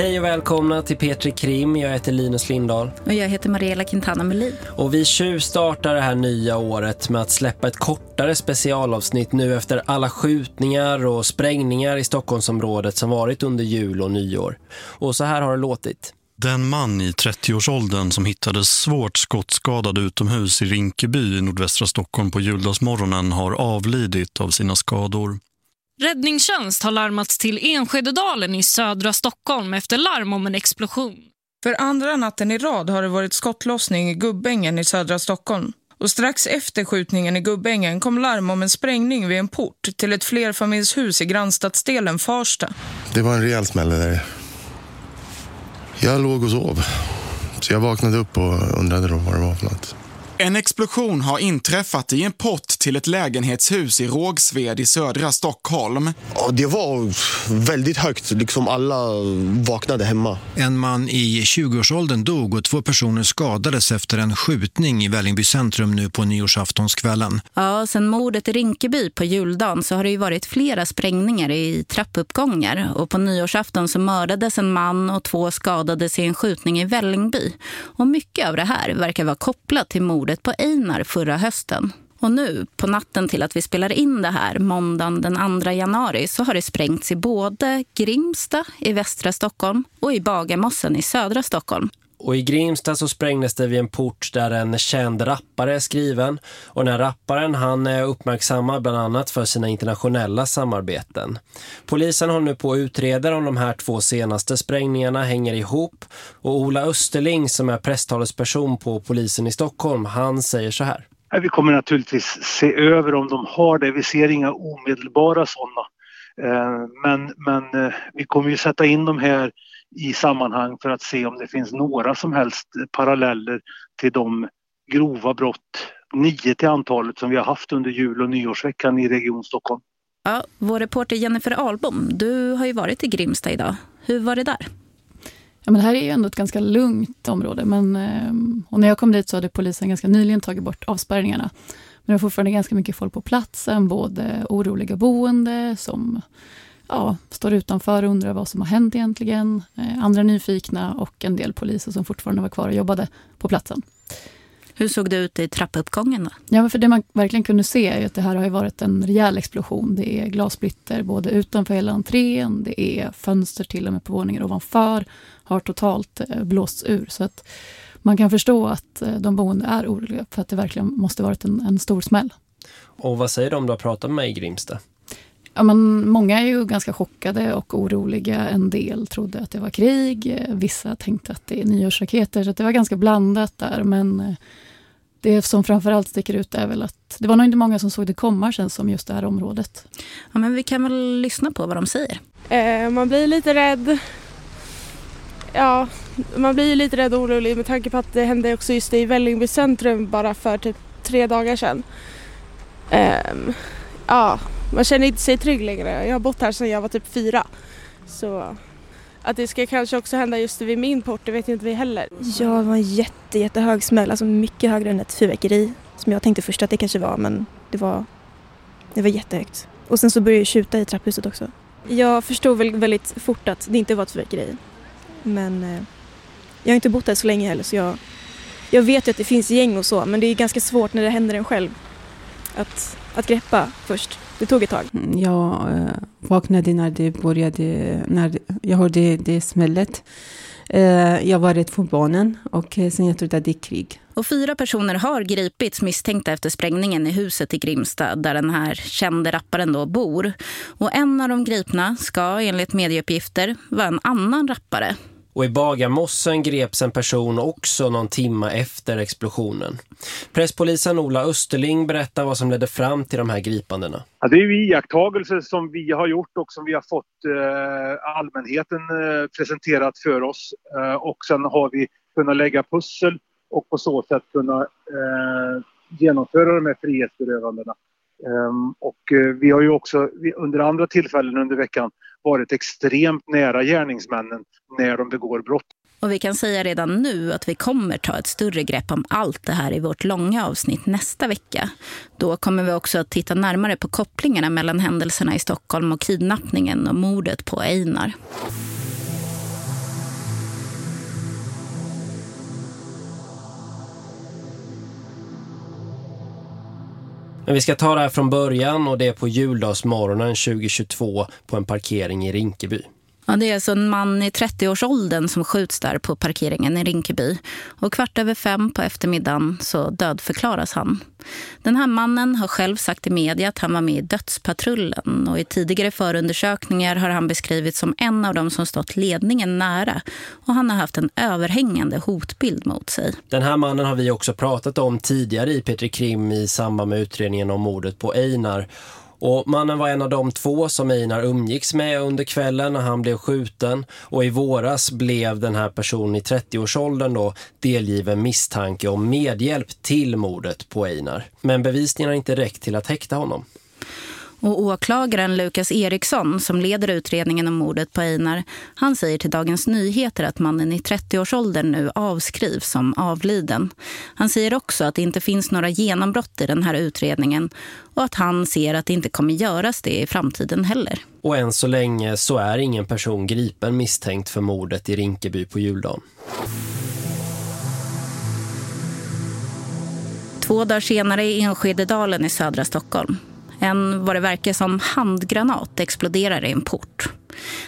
Hej och välkomna till Petri Krim. Jag heter Linus Lindahl. Och jag heter Mariella Quintana Melin. Och vi tjuvstartar det här nya året med att släppa ett kortare specialavsnitt nu efter alla skjutningar och sprängningar i Stockholmsområdet som varit under jul och nyår. Och så här har det låtit. Den man i 30-årsåldern som hittades svårt skottskadad utomhus i Rinkeby i nordvästra Stockholm på juldagsmorgonen har avlidit av sina skador. Räddningstjänst har larmats till Enskededalen i södra Stockholm efter larm om en explosion. För andra natten i rad har det varit skottlossning i Gubbängen i södra Stockholm. Och strax efter skjutningen i Gubbängen kom larm om en sprängning vid en port till ett flerfamiljshus i grannstadsdelen Farsta. Det var en rejäl smäll där. Jag låg och sov. Så jag vaknade upp och undrade då vad det var för något. En explosion har inträffat i en pott till ett lägenhetshus i Rågsved i södra Stockholm. Ja, det var väldigt högt, liksom alla vaknade hemma. En man i 20-årsåldern dog och två personer skadades efter en skjutning i Vällingby centrum nu på nyårsaftonskvällen. Ja, sen mordet i Rinkeby på juldagen så har det ju varit flera sprängningar i trappuppgångar. Och på nyårsafton så mördades en man och två skadades i en skjutning i Vällingby. Och mycket av det här verkar vara kopplat till mordet på Einar förra hösten. Och nu, på natten till att vi spelar in det här, måndagen den 2 januari, så har det sprängts i både Grimsta i västra Stockholm och i Bagarmossen i södra Stockholm. Och i Grimsta så sprängdes det vid en port där en känd rappare är skriven. Och den här rapparen han eh, är uppmärksammad bland annat för sina internationella samarbeten. Polisen håller nu på att utreda om de här två senaste sprängningarna hänger ihop. Och Ola Österling som är presstalesperson på polisen i Stockholm, han säger så här. Vi kommer naturligtvis se över om de har det. Vi ser inga omedelbara sådana. Eh, men, men eh, vi kommer ju sätta in de här i sammanhang för att se om det finns några som helst paralleller till de grova brott, nio till antalet som vi har haft under jul- och nyårsveckan i Region Stockholm. Ja, vår reporter Jennifer Albom, du har ju varit i Grimsta idag. Hur var det där? Ja, men det här är ju ändå ett ganska lugnt område. Men, och när jag kom dit så hade polisen ganska nyligen tagit bort avspärrningarna. Men det var fortfarande ganska mycket folk på platsen, både oroliga boende som ja, står utanför och undrar vad som har hänt egentligen. Andra nyfikna och en del poliser som fortfarande var kvar och jobbade på platsen. Hur såg det ut i trappuppgången då? Ja, för det man verkligen kunde se är att det här har varit en rejäl explosion. Det är glassplitter både utanför hela entrén, det är fönster till och med på våningen ovanför, har totalt blåsts ur. Så att man kan förstå att de boende är oroliga för att det verkligen måste varit en, en stor smäll. Och vad säger de du har pratat med i Grimsta? Ja, men många är ju ganska chockade och oroliga. En del trodde att det var krig. Vissa tänkte att det är nyårsraketer. Så det var ganska blandat där. Men det som framförallt sticker ut är väl att det var nog inte många som såg det komma känns som just det här området. Ja, men vi kan väl lyssna på vad de säger. Eh, man blir lite rädd. Ja, man blir lite rädd och orolig med tanke på att det hände också just i Vällingby centrum bara för typ tre dagar sedan. Eh, ja, man känner inte sig trygg längre. Jag har bott här sedan jag var typ fyra. Så att det ska kanske också hända just vid min port, det vet inte vi heller. Ja, det var en jätte, jättehög smäll, alltså mycket högre än ett fyrverkeri. Som jag tänkte först att det kanske var, men det var, det var jättehögt. Och sen så började det tjuta i trapphuset också. Jag förstod väl väldigt fort att det inte var ett fyrverkeri. Men eh, jag har inte bott här så länge heller så jag, jag vet ju att det finns gäng och så, men det är ganska svårt när det händer en själv att, att greppa först. Det tog ett tag. Jag äh, vaknade när det började, när jag hörde det smället. Äh, jag var rädd för barnen och sen jag trodde att det är krig. Och fyra personer har gripits misstänkta efter sprängningen i huset i Grimsta där den här kände rapparen då bor. Och en av de gripna ska enligt medieuppgifter vara en annan rappare. Och i Bagarmossen greps en person också någon timma efter explosionen. Presspolisen Ola Österling berättar vad som ledde fram till de här gripandena. Ja, det är ju iakttagelser som vi har gjort och som vi har fått eh, allmänheten eh, presenterat för oss. Eh, och sen har vi kunnat lägga pussel och på så sätt kunna eh, genomföra de här frihetsberövandena. Ehm, och eh, vi har ju också vi, under andra tillfällen under veckan varit extremt nära gärningsmännen när de begår brott. Och vi kan säga redan nu att vi kommer ta ett större grepp om allt det här i vårt långa avsnitt nästa vecka. Då kommer vi också att titta närmare på kopplingarna mellan händelserna i Stockholm och kidnappningen och mordet på Einar. Men vi ska ta det här från början och det är på juldagsmorgonen 2022 på en parkering i Rinkeby. Ja, det är alltså en man i 30-årsåldern som skjuts där på parkeringen i Rinkeby. Och kvart över fem på eftermiddagen så dödförklaras han. Den här mannen har själv sagt i media att han var med i dödspatrullen. Och i tidigare förundersökningar har han beskrivits som en av dem som stått ledningen nära. Och han har haft en överhängande hotbild mot sig. Den här mannen har vi också pratat om tidigare i Petri Krim i samband med utredningen om mordet på Einar. Och mannen var en av de två som Einar umgicks med under kvällen när han blev skjuten. Och i våras blev den här personen i 30-årsåldern då delgiven misstanke om medhjälp till mordet på Einar. Men bevisningen har inte räckt till att häkta honom. Och åklagaren Lukas Eriksson som leder utredningen om mordet på Einar, han säger till Dagens Nyheter att mannen i 30-årsåldern nu avskrivs som avliden. Han säger också att det inte finns några genombrott i den här utredningen och att han ser att det inte kommer göras det i framtiden heller. Och än så länge så är ingen person gripen misstänkt för mordet i Rinkeby på juldagen. Två dagar senare i Enskededalen i södra Stockholm. En, vad det verkar som, handgranat exploderar i en port.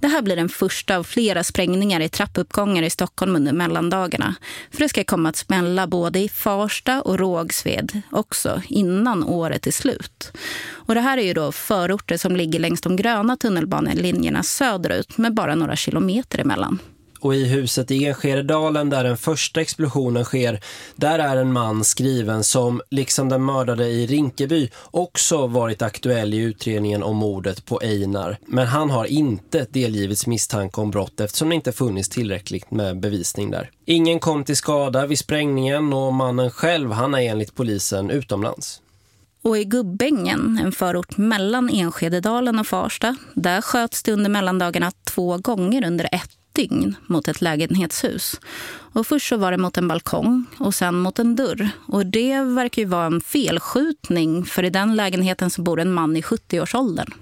Det här blir den första av flera sprängningar i trappuppgångar i Stockholm under mellandagarna. För det ska komma att smälla både i Farsta och Rågsved också innan året är slut. Och det här är ju då förorter som ligger längs de gröna tunnelbanelinjerna söderut med bara några kilometer emellan och i huset i Enskededalen där den första explosionen sker, där är en man skriven som, liksom den mördade i Rinkeby, också varit aktuell i utredningen om mordet på Einar. Men han har inte delgivits misstanke om brott eftersom det inte funnits tillräckligt med bevisning där. Ingen kom till skada vid sprängningen och mannen själv han är enligt polisen utomlands. Och i Gubbängen, en förort mellan Enskededalen och Farsta, där sköts det under mellandagarna två gånger under ett dygn mot ett lägenhetshus. Och först så var det mot en balkong och sen mot en dörr. Och det verkar ju vara en felskjutning för i den lägenheten så bor en man i 70-årsåldern.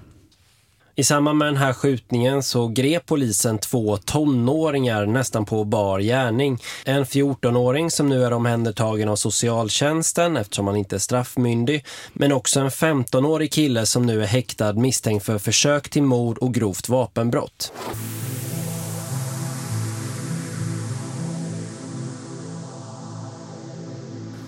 I samband med den här skjutningen så grep polisen två tonåringar nästan på bar gärning. En 14-åring som nu är omhändertagen av socialtjänsten eftersom han inte är straffmyndig. Men också en 15-årig kille som nu är häktad misstänkt för försök till mord och grovt vapenbrott.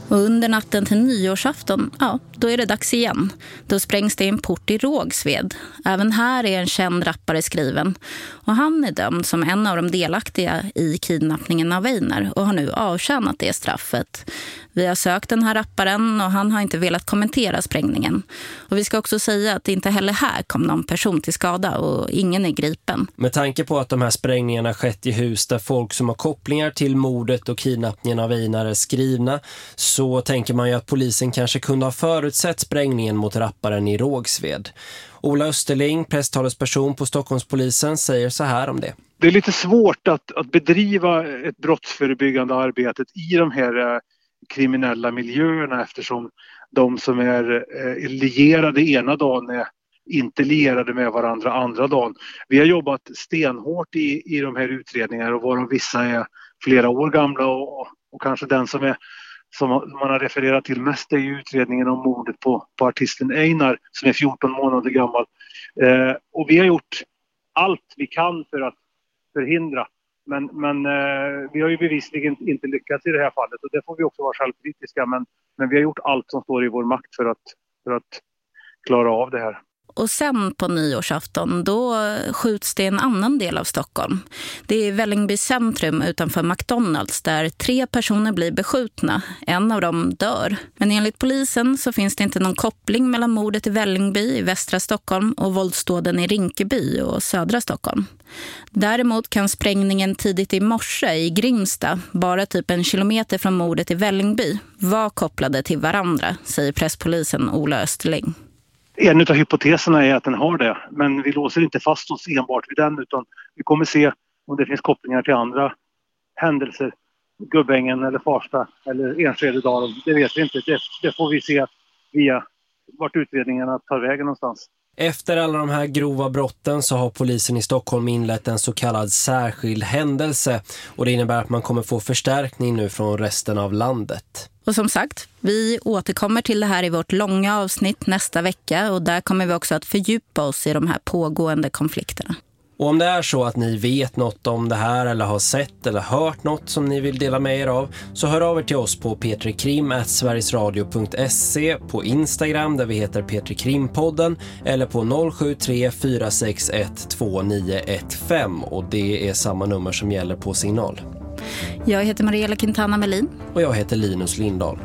Och under natten till nyårsafton, ja, då är det dags igen. Då sprängs det en port i Rågsved. Även här är en känd rappare skriven. Och han är dömd som en av de delaktiga i kidnappningen av Einar och har nu avtjänat det straffet. Vi har sökt den här rapparen och han har inte velat kommentera sprängningen. Och vi ska också säga att inte heller här kom någon person till skada och ingen är gripen. Med tanke på att de här sprängningarna skett i hus där folk som har kopplingar till mordet och kidnappningen av Einar är skrivna så tänker man ju att polisen kanske kunde ha förutsett sprängningen mot rapparen i Rågsved. Ola Österling, presstalesperson på Stockholmspolisen, säger så här om det. Det är lite svårt att, att bedriva ett brottsförebyggande arbetet i de här eh, kriminella miljöerna eftersom de som är eh, lierade ena dagen är inte lierade med varandra andra dagen. Vi har jobbat stenhårt i, i de här utredningarna och varav vissa är flera år gamla och, och kanske den som är som man har refererat till mest är ju utredningen om mordet på, på artisten Einar som är 14 månader gammal. Eh, och vi har gjort allt vi kan för att förhindra. Men, men eh, vi har ju bevisligen inte lyckats i det här fallet och det får vi också vara självkritiska. Men, men vi har gjort allt som står i vår makt för att, för att klara av det här. Och sen på nyårsafton då skjuts det en annan del av Stockholm. Det är Vällingby centrum utanför McDonalds där tre personer blir beskjutna. En av dem dör. Men enligt polisen så finns det inte någon koppling mellan mordet i Vällingby i västra Stockholm och våldsdåden i Rinkeby och södra Stockholm. Däremot kan sprängningen tidigt i morse i Grimsta, bara typ en kilometer från mordet i Vällingby, vara kopplade till varandra, säger presspolisen Ola Österling. En av hypoteserna är att den har det, men vi låser inte fast oss enbart vid den utan vi kommer se om det finns kopplingar till andra händelser. Gubbängen eller Farsta eller Enskededalen, det vet vi inte. Det, det, får vi se via vart utredningarna tar vägen någonstans. Efter alla de här grova brotten så har polisen i Stockholm inlett en så kallad särskild händelse och det innebär att man kommer få förstärkning nu från resten av landet. Och som sagt, vi återkommer till det här i vårt långa avsnitt nästa vecka och där kommer vi också att fördjupa oss i de här pågående konflikterna. Och om det är så att ni vet något om det här eller har sett eller hört något som ni vill dela med er av så hör av er till oss på petrikrim.sverigesradio.se på Instagram där vi heter Petrikrimpodden eller på 073 461 2915 och det är samma nummer som gäller på signal. Jag heter Mariella Quintana Melin. Och jag heter Linus Lindahl.